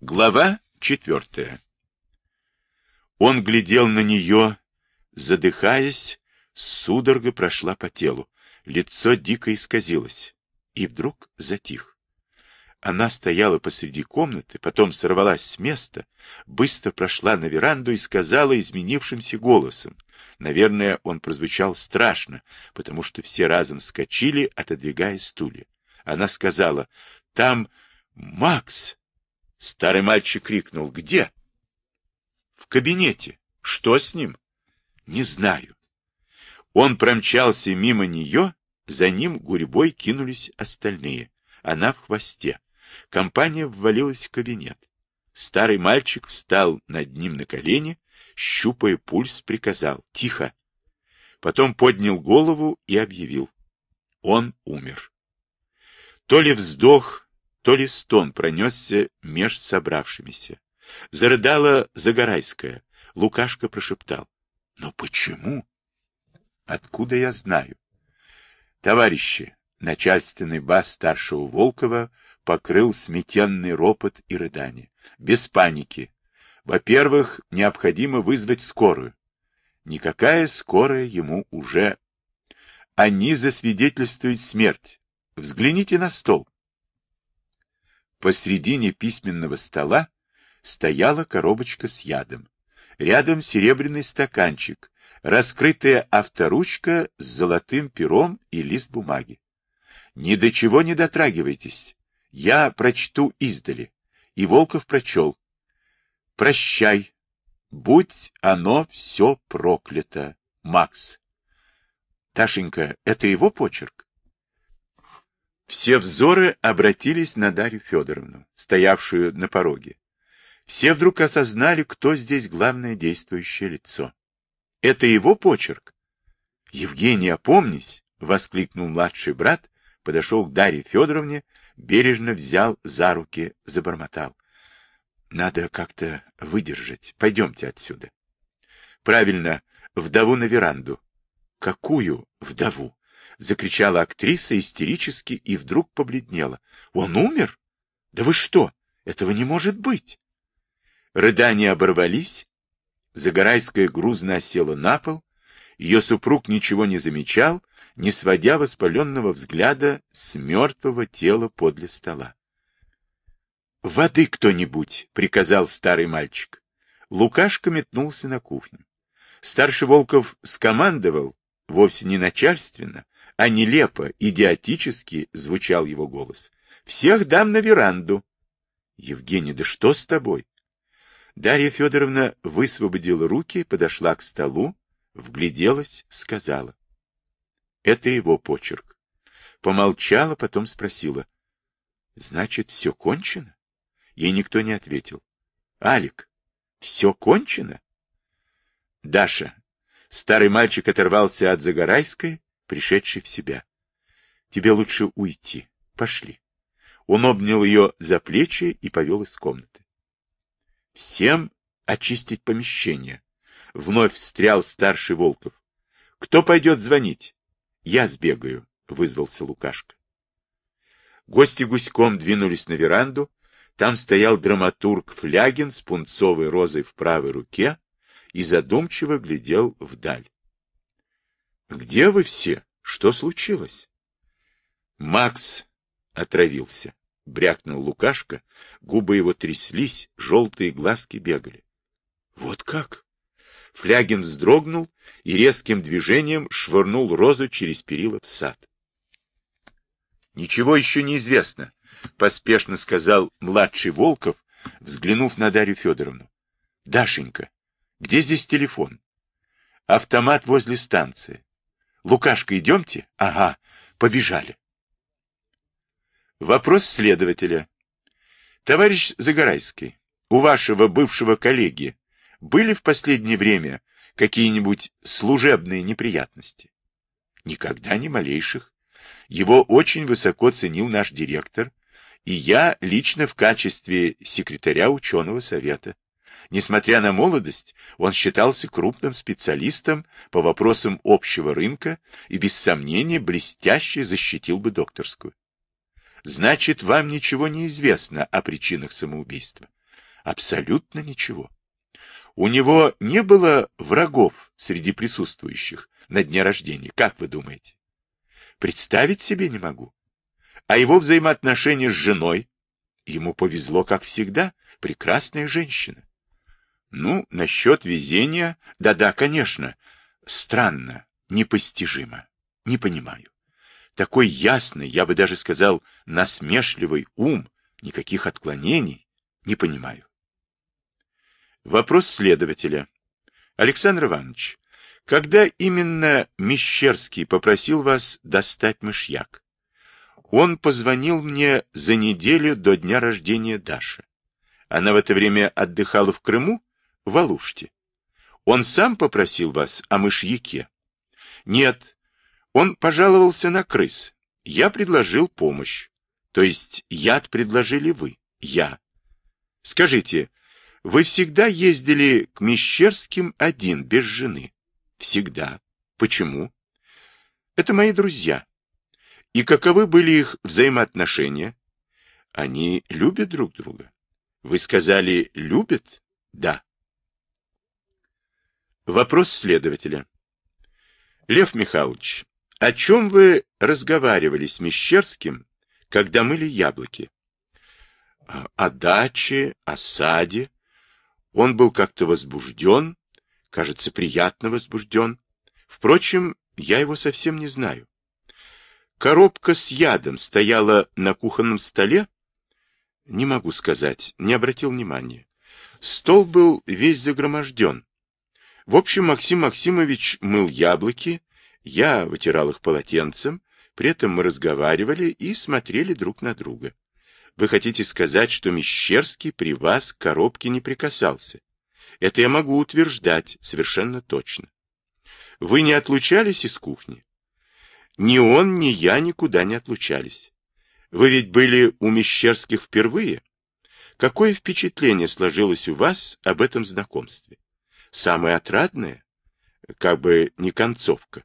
Глава четвертая. Он глядел на нее, задыхаясь, судорога прошла по телу, лицо дико исказилось, и вдруг затих. Она стояла посреди комнаты, потом сорвалась с места, быстро прошла на веранду и сказала изменившимся голосом. Наверное, он прозвучал страшно, потому что все разом вскочили, отодвигая стулья. Она сказала, «Там Макс!» Старый мальчик крикнул. Где? В кабинете. Что с ним? Не знаю. Он промчался мимо нее, за ним гурьбой кинулись остальные. Она в хвосте. Компания ввалилась в кабинет. Старый мальчик встал над ним на колени, щупая пульс, приказал «Тихо!». Потом поднял голову и объявил. Он умер. То ли вздох, то ли стон пронесся меж собравшимися. Зарыдала Загорайская. Лукашка прошептал. Но почему? Откуда я знаю? Товарищи, начальственный бас старшего Волкова покрыл сметенный ропот и рыдание. Без паники. Во-первых, необходимо вызвать скорую. Никакая скорая ему уже. Они засвидетельствуют смерть. Взгляните на стол. Посредине письменного стола стояла коробочка с ядом. Рядом серебряный стаканчик, раскрытая авторучка с золотым пером и лист бумаги. Ни до чего не дотрагивайтесь. Я прочту издали. И Волков прочел. Прощай. Будь оно все проклято. Макс. Ташенька, это его почерк? Все взоры обратились на Дарью Федоровну, стоявшую на пороге. Все вдруг осознали, кто здесь главное действующее лицо. Это его почерк. «Евгений, опомнись!» — воскликнул младший брат, подошел к Дарье Федоровне, бережно взял за руки, забормотал. «Надо как-то выдержать. Пойдемте отсюда». «Правильно, вдову на веранду». «Какую вдову?» — закричала актриса истерически и вдруг побледнела. «Он умер? Да вы что? Этого не может быть!» Рыдания оборвались. Загорайская грузно осела на пол. Ее супруг ничего не замечал, не сводя воспаленного взгляда с мертвого тела подле стола. «Воды кто-нибудь!» — приказал старый мальчик. Лукашка метнулся на кухню. Старший Волков скомандовал, вовсе не начальственно, а нелепо, идиотически звучал его голос. «Всех дам на веранду!» «Евгений, да что с тобой?» Дарья Федоровна высвободила руки, подошла к столу, вгляделась, сказала. «Это его почерк». Помолчала, потом спросила. «Значит, все кончено?» Ей никто не ответил. «Алик, все кончено?» «Даша». Старый мальчик оторвался от Загорайской, пришедший в себя. — Тебе лучше уйти. Пошли. Он обнял ее за плечи и повел из комнаты. — Всем очистить помещение. Вновь встрял старший Волков. — Кто пойдет звонить? — Я сбегаю, — вызвался Лукашка. Гости гуськом двинулись на веранду. Там стоял драматург Флягин с пунцовой розой в правой руке и задумчиво глядел вдаль. Где вы все? Что случилось? Макс отравился. Брякнул Лукашка, губы его тряслись, желтые глазки бегали. Вот как? Флягин вздрогнул и резким движением швырнул розу через перила в сад. Ничего еще не известно, поспешно сказал младший Волков, взглянув на Дарью Федоровну. Дашенька, где здесь телефон? Автомат возле станции. Лукашка, идемте? Ага, побежали. Вопрос следователя. Товарищ Загорайский, у вашего бывшего коллеги были в последнее время какие-нибудь служебные неприятности? Никогда ни малейших. Его очень высоко ценил наш директор, и я лично в качестве секретаря ученого совета. Несмотря на молодость, он считался крупным специалистом по вопросам общего рынка и, без сомнения, блестяще защитил бы докторскую. Значит, вам ничего не известно о причинах самоубийства? Абсолютно ничего. У него не было врагов среди присутствующих на дне рождения, как вы думаете? Представить себе не могу. А его взаимоотношения с женой? Ему повезло, как всегда, прекрасная женщина. Ну, насчет везения, да-да, конечно, странно, непостижимо, не понимаю. Такой ясный, я бы даже сказал, насмешливый ум, никаких отклонений, не понимаю. Вопрос следователя. Александр Иванович, когда именно Мещерский попросил вас достать мышьяк? Он позвонил мне за неделю до дня рождения Даши. Она в это время отдыхала в Крыму, в Алуште. Он сам попросил вас о мышьяке? Нет, он пожаловался на крыс. Я предложил помощь. То есть яд предложили вы, я. Скажите, вы всегда ездили к Мещерским один, без жены? Всегда. Почему? Это мои друзья. И каковы были их взаимоотношения? Они любят друг друга. Вы сказали, любят? Да. Вопрос следователя. Лев Михайлович, о чем вы разговаривали с Мещерским, когда мыли яблоки? О даче, о саде. Он был как-то возбужден, кажется, приятно возбужден. Впрочем, я его совсем не знаю. Коробка с ядом стояла на кухонном столе? Не могу сказать, не обратил внимания. Стол был весь загроможден. В общем, Максим Максимович мыл яблоки, я вытирал их полотенцем, при этом мы разговаривали и смотрели друг на друга. Вы хотите сказать, что Мещерский при вас к коробке не прикасался? Это я могу утверждать совершенно точно. Вы не отлучались из кухни? Ни он, ни я никуда не отлучались. Вы ведь были у Мещерских впервые? Какое впечатление сложилось у вас об этом знакомстве? Самое отрадное? Как бы не концовка.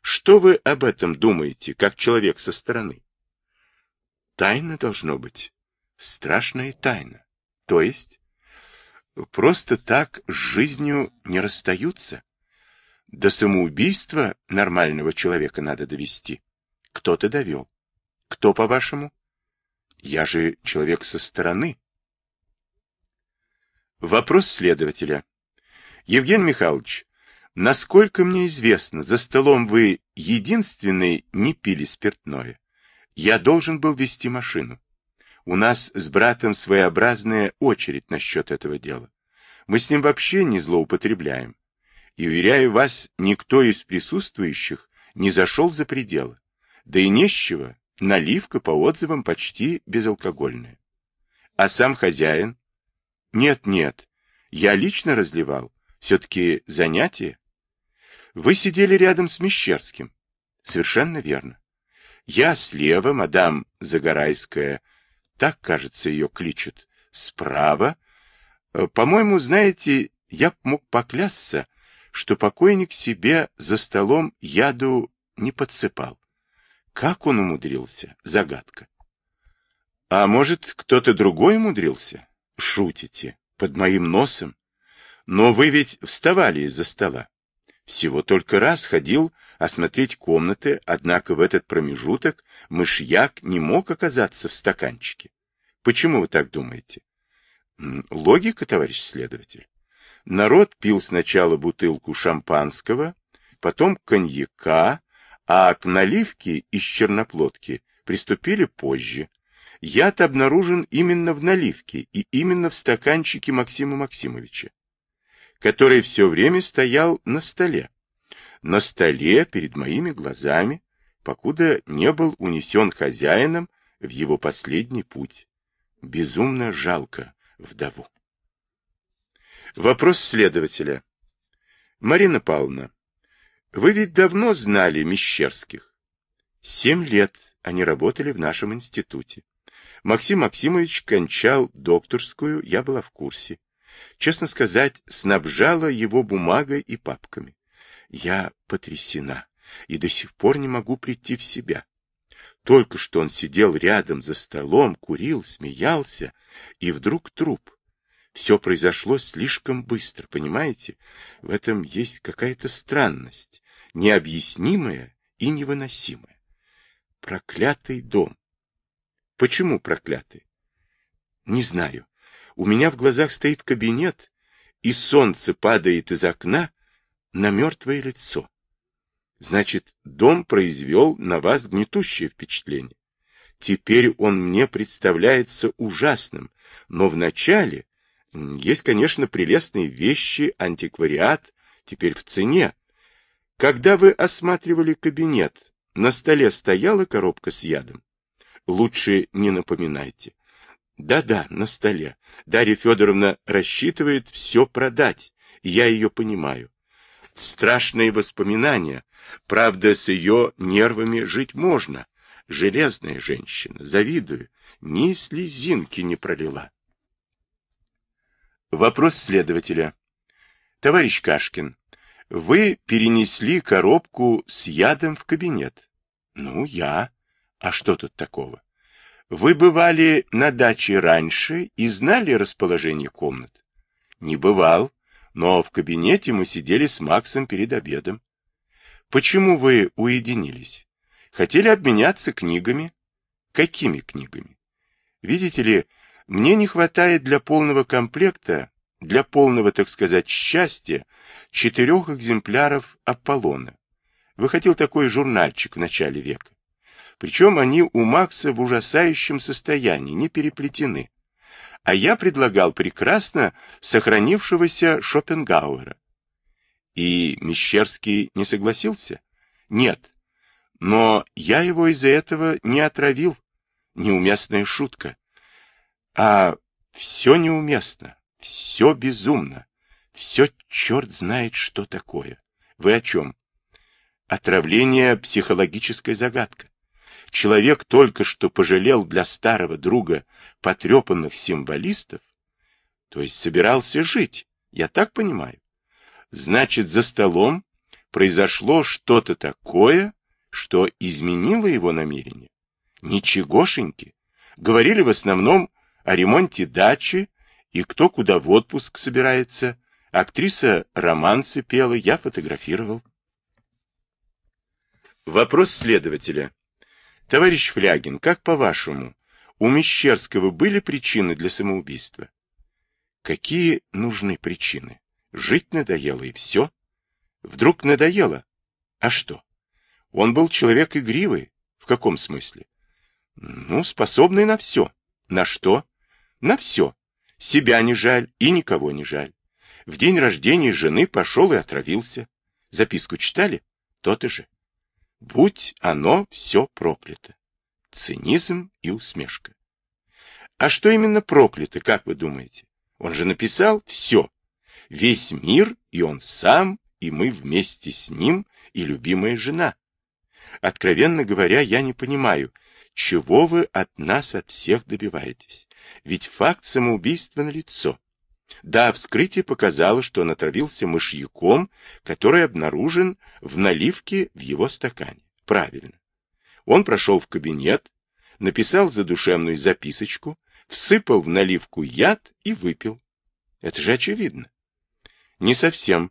Что вы об этом думаете, как человек со стороны? Тайна должно быть. Страшная тайна. То есть? Просто так с жизнью не расстаются? До самоубийства нормального человека надо довести. Кто-то довел. Кто, по-вашему? Я же человек со стороны. Вопрос следователя. Евгений Михайлович, насколько мне известно, за столом вы единственный не пили спиртное. Я должен был вести машину. У нас с братом своеобразная очередь насчет этого дела. Мы с ним вообще не злоупотребляем и, уверяю вас, никто из присутствующих не зашел за пределы. Да и не с чего, наливка, по отзывам, почти безалкогольная. А сам хозяин? Нет-нет, я лично разливал, все-таки занятие. Вы сидели рядом с Мещерским. Совершенно верно. Я слева, мадам Загорайская, так, кажется, ее кличут, справа. Э, по-моему, знаете, я мог поклясться, что покойник себе за столом яду не подсыпал. Как он умудрился? Загадка. А может, кто-то другой умудрился? Шутите. Под моим носом. Но вы ведь вставали из-за стола. Всего только раз ходил осмотреть комнаты, однако в этот промежуток мышьяк не мог оказаться в стаканчике. Почему вы так думаете? Логика, товарищ следователь. Народ пил сначала бутылку шампанского, потом коньяка, а к наливке из черноплодки приступили позже. Яд обнаружен именно в наливке и именно в стаканчике Максима Максимовича, который все время стоял на столе. На столе перед моими глазами, покуда не был унесен хозяином в его последний путь. Безумно жалко вдову. Вопрос следователя. Марина Павловна, вы ведь давно знали Мещерских? Семь лет они работали в нашем институте. Максим Максимович кончал докторскую, я была в курсе. Честно сказать, снабжала его бумагой и папками. Я потрясена и до сих пор не могу прийти в себя. Только что он сидел рядом за столом, курил, смеялся, и вдруг труп Все произошло слишком быстро, понимаете? В этом есть какая-то странность, необъяснимая и невыносимая. Проклятый дом. Почему проклятый? Не знаю. У меня в глазах стоит кабинет, и солнце падает из окна на мертвое лицо. Значит, дом произвел на вас гнетущее впечатление. Теперь он мне представляется ужасным, но вначале есть, конечно, прелестные вещи, антиквариат, теперь в цене. Когда вы осматривали кабинет, на столе стояла коробка с ядом? Лучше не напоминайте. Да-да, на столе. Дарья Федоровна рассчитывает все продать, я ее понимаю. Страшные воспоминания. Правда, с ее нервами жить можно. Железная женщина, завидую, ни слезинки не пролила. Вопрос следователя. Товарищ Кашкин, вы перенесли коробку с ядом в кабинет. Ну, я. А что тут такого? Вы бывали на даче раньше и знали расположение комнат? Не бывал, но в кабинете мы сидели с Максом перед обедом. Почему вы уединились? Хотели обменяться книгами? Какими книгами? Видите ли, мне не хватает для полного комплекта, для полного, так сказать, счастья, четырех экземпляров Аполлона. Выходил такой журнальчик в начале века. Причем они у Макса в ужасающем состоянии, не переплетены. А я предлагал прекрасно сохранившегося Шопенгауэра. И Мещерский не согласился? Нет. Но я его из-за этого не отравил. Неуместная шутка. А все неуместно, все безумно, все черт знает, что такое. Вы о чем? Отравление – психологическая загадка. Человек только что пожалел для старого друга потрепанных символистов, то есть собирался жить, я так понимаю. Значит, за столом произошло что-то такое, что изменило его намерение. Ничегошеньки. Говорили в основном о ремонте дачи и кто куда в отпуск собирается. Актриса романсы пела, я фотографировал. Вопрос следователя. Товарищ Флягин, как по-вашему, у Мещерского были причины для самоубийства? Какие нужны причины? Жить надоело и все? Вдруг надоело? А что? Он был человек игривый. В каком смысле? Ну, способный на все. На что? На все. Себя не жаль и никого не жаль. В день рождения жены пошел и отравился. Записку читали? То-то же. Будь оно все проклято. Цинизм и усмешка. А что именно проклято, как вы думаете? Он же написал все. Весь мир, и он сам, и мы вместе с ним, и любимая жена. Откровенно говоря, я не понимаю, чего вы от нас, от всех добиваетесь. Ведь факт самоубийства налицо. Да, вскрытие показало, что он отравился мышьяком, который обнаружен в наливке в его стакане. Правильно. Он прошел в кабинет, написал задушевную записочку, всыпал в наливку яд и выпил. Это же очевидно. Не совсем.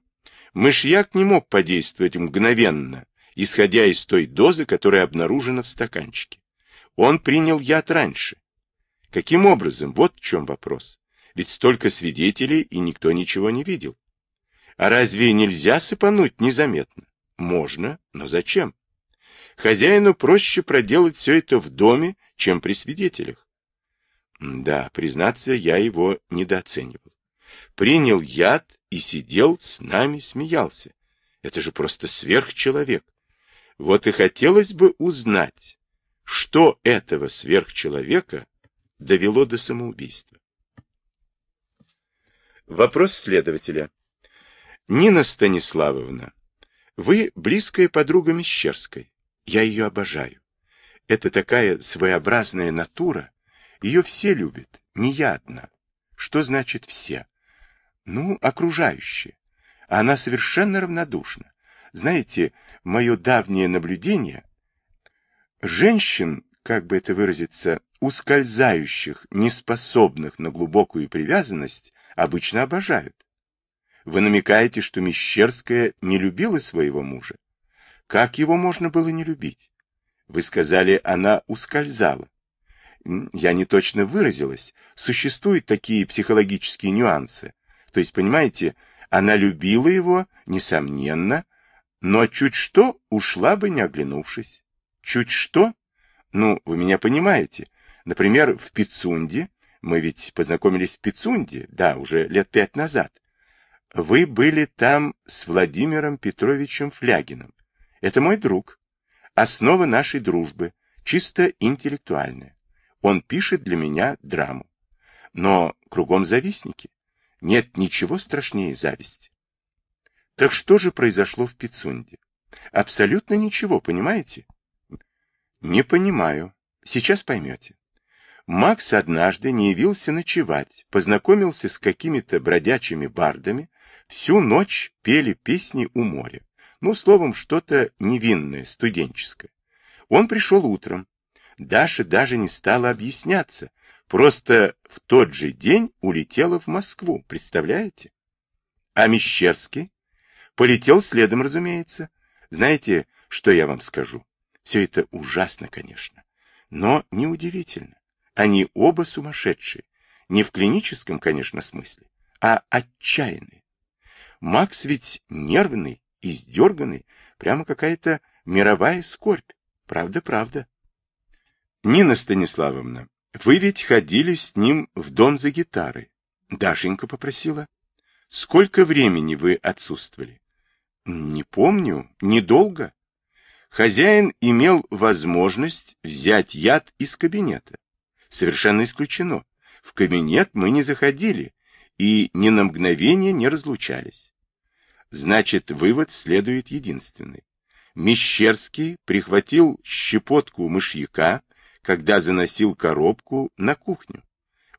Мышьяк не мог подействовать мгновенно, исходя из той дозы, которая обнаружена в стаканчике. Он принял яд раньше. Каким образом? Вот в чем вопрос. Ведь столько свидетелей, и никто ничего не видел. А разве нельзя сыпануть незаметно? Можно, но зачем? Хозяину проще проделать все это в доме, чем при свидетелях. Да, признаться, я его недооценивал. Принял яд и сидел с нами, смеялся. Это же просто сверхчеловек. Вот и хотелось бы узнать, что этого сверхчеловека довело до самоубийства. Вопрос следователя. Нина Станиславовна, вы близкая подруга Мещерской. Я ее обожаю. Это такая своеобразная натура. Ее все любят, не я одна. Что значит все? Ну, окружающие. Она совершенно равнодушна. Знаете, мое давнее наблюдение, женщин, как бы это выразиться, ускользающих, неспособных на глубокую привязанность, обычно обожают. Вы намекаете, что Мещерская не любила своего мужа. Как его можно было не любить? Вы сказали, она ускользала. Я не точно выразилась. Существуют такие психологические нюансы. То есть, понимаете, она любила его, несомненно, но чуть что ушла бы, не оглянувшись. Чуть что? Ну, вы меня понимаете. Например, в Пицунде, мы ведь познакомились в Пицунде, да, уже лет пять назад. Вы были там с Владимиром Петровичем Флягиным. Это мой друг. Основа нашей дружбы, чисто интеллектуальная. Он пишет для меня драму. Но кругом завистники. Нет ничего страшнее зависти. Так что же произошло в Пицунде? Абсолютно ничего, понимаете? Не понимаю. Сейчас поймете. Макс однажды не явился ночевать, познакомился с какими-то бродячими бардами, всю ночь пели песни у моря. Ну, словом, что-то невинное, студенческое. Он пришел утром. Даша даже не стала объясняться, просто в тот же день улетела в Москву, представляете? А Мещерский полетел следом, разумеется. Знаете, что я вам скажу? Все это ужасно, конечно, но неудивительно. Они оба сумасшедшие. Не в клиническом, конечно, смысле, а отчаянные. Макс ведь нервный, издерганный, прямо какая-то мировая скорбь. Правда, правда. Нина Станиславовна, вы ведь ходили с ним в дом за гитарой. Дашенька попросила. Сколько времени вы отсутствовали? Не помню, недолго. Хозяин имел возможность взять яд из кабинета. Совершенно исключено. В кабинет мы не заходили и ни на мгновение не разлучались. Значит, вывод следует единственный. Мещерский прихватил щепотку мышьяка, когда заносил коробку на кухню.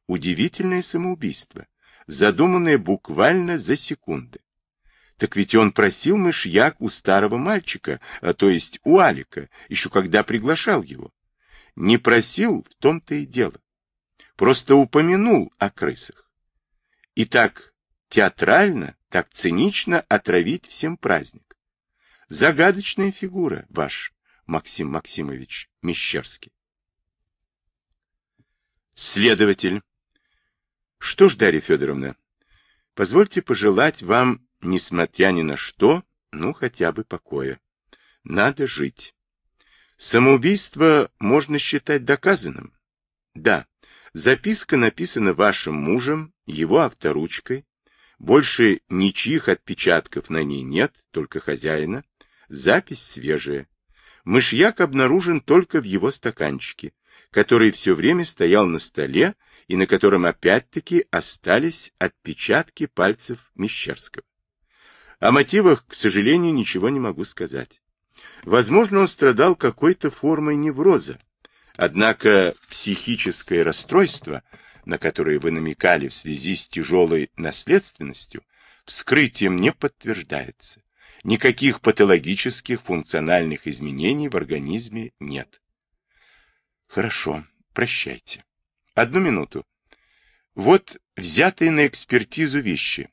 Удивительное самоубийство, задуманное буквально за секунды. Так ведь он просил мышьяк у старого мальчика, а то есть у Алика, еще когда приглашал его. Не просил, в том-то и дело. Просто упомянул о крысах. И так театрально, так цинично отравить всем праздник. Загадочная фигура ваш, Максим Максимович Мещерский. Следователь. Что ж, Дарья Федоровна, позвольте пожелать вам несмотря ни на что, ну, хотя бы покоя. Надо жить. Самоубийство можно считать доказанным? Да. Записка написана вашим мужем, его авторучкой. Больше ничьих отпечатков на ней нет, только хозяина. Запись свежая. Мышьяк обнаружен только в его стаканчике, который все время стоял на столе и на котором опять-таки остались отпечатки пальцев Мещерского. О мотивах, к сожалению, ничего не могу сказать. Возможно, он страдал какой-то формой невроза. Однако психическое расстройство, на которое вы намекали в связи с тяжелой наследственностью, вскрытием не подтверждается. Никаких патологических функциональных изменений в организме нет. Хорошо, прощайте. Одну минуту. Вот взятые на экспертизу вещи.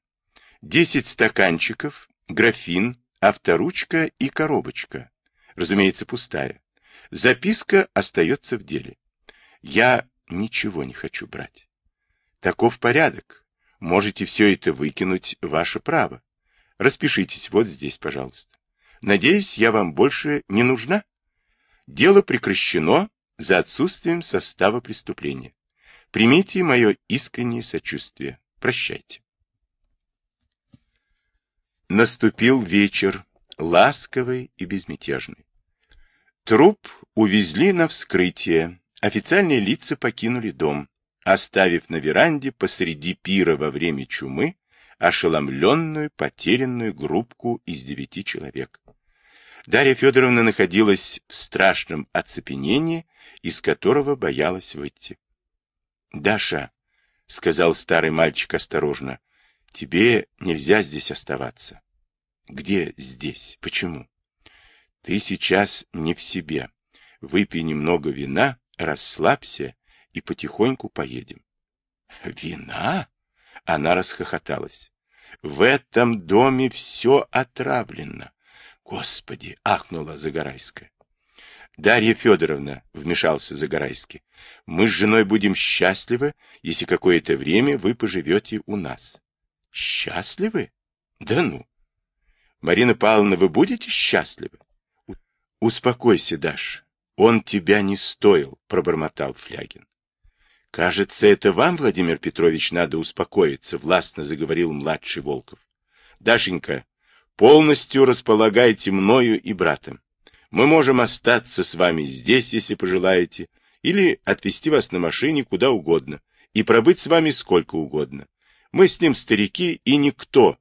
10 стаканчиков, графин, авторучка и коробочка. Разумеется, пустая. Записка остается в деле. Я ничего не хочу брать. Таков порядок. Можете все это выкинуть, ваше право. Распишитесь вот здесь, пожалуйста. Надеюсь, я вам больше не нужна? Дело прекращено за отсутствием состава преступления. Примите мое искреннее сочувствие. Прощайте. Наступил вечер, ласковый и безмятежный. Труп увезли на вскрытие, официальные лица покинули дом, оставив на веранде посреди пира во время чумы ошеломленную, потерянную группку из девяти человек. Дарья Федоровна находилась в страшном оцепенении, из которого боялась выйти. — Даша, — сказал старый мальчик осторожно, Тебе нельзя здесь оставаться. Где здесь? Почему? Ты сейчас не в себе. Выпей немного вина, расслабься и потихоньку поедем. Вина? Она расхохоталась. В этом доме все отравлено. Господи, ахнула Загорайская. Дарья Федоровна, вмешался Загорайский, мы с женой будем счастливы, если какое-то время вы поживете у нас. Счастливы? Да ну. Марина Павловна, вы будете счастливы? Успокойся, Даш. Он тебя не стоил, пробормотал Флягин. Кажется, это вам, Владимир Петрович, надо успокоиться, властно заговорил младший Волков. Дашенька, полностью располагайте мною и братом. Мы можем остаться с вами здесь, если пожелаете, или отвезти вас на машине куда угодно и пробыть с вами сколько угодно. Мы с ним старики и никто.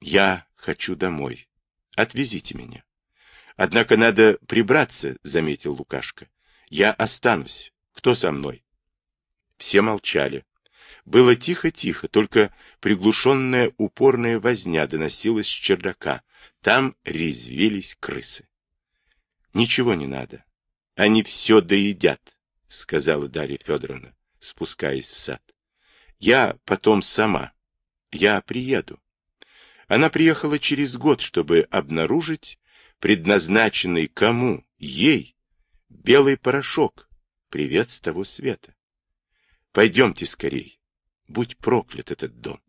Я хочу домой. Отвезите меня. Однако надо прибраться, заметил Лукашка. Я останусь. Кто со мной? Все молчали. Было тихо-тихо, только приглушенная упорная возня доносилась с чердака. Там резвились крысы. Ничего не надо. Они все доедят, сказала Дарья Федоровна, спускаясь в сад. Я потом сама. Я приеду. Она приехала через год, чтобы обнаружить предназначенный кому? Ей. Белый порошок. Привет с того света. Пойдемте скорей. Будь проклят этот дом.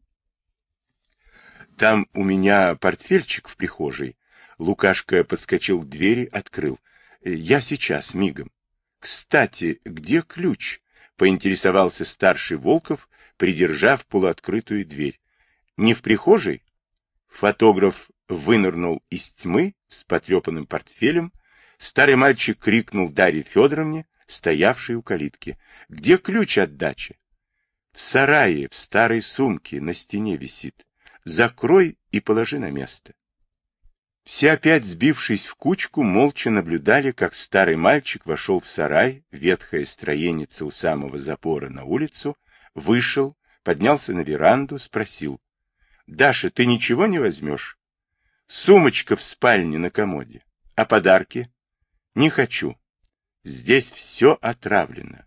Там у меня портфельчик в прихожей. Лукашка подскочил к двери, открыл. Я сейчас, мигом. Кстати, где ключ? Поинтересовался старший Волков, придержав полуоткрытую дверь. Не в прихожей? Фотограф вынырнул из тьмы с потрепанным портфелем. Старый мальчик крикнул Дарье Федоровне, стоявшей у калитки. — Где ключ от дачи? — В сарае, в старой сумке, на стене висит. Закрой и положи на место. Все опять сбившись в кучку, молча наблюдали, как старый мальчик вошел в сарай, ветхая строеница у самого запора на улицу, вышел, поднялся на веранду, спросил. — Даша, ты ничего не возьмешь? Сумочка в спальне на комоде. А подарки? Не хочу. Здесь все отравлено.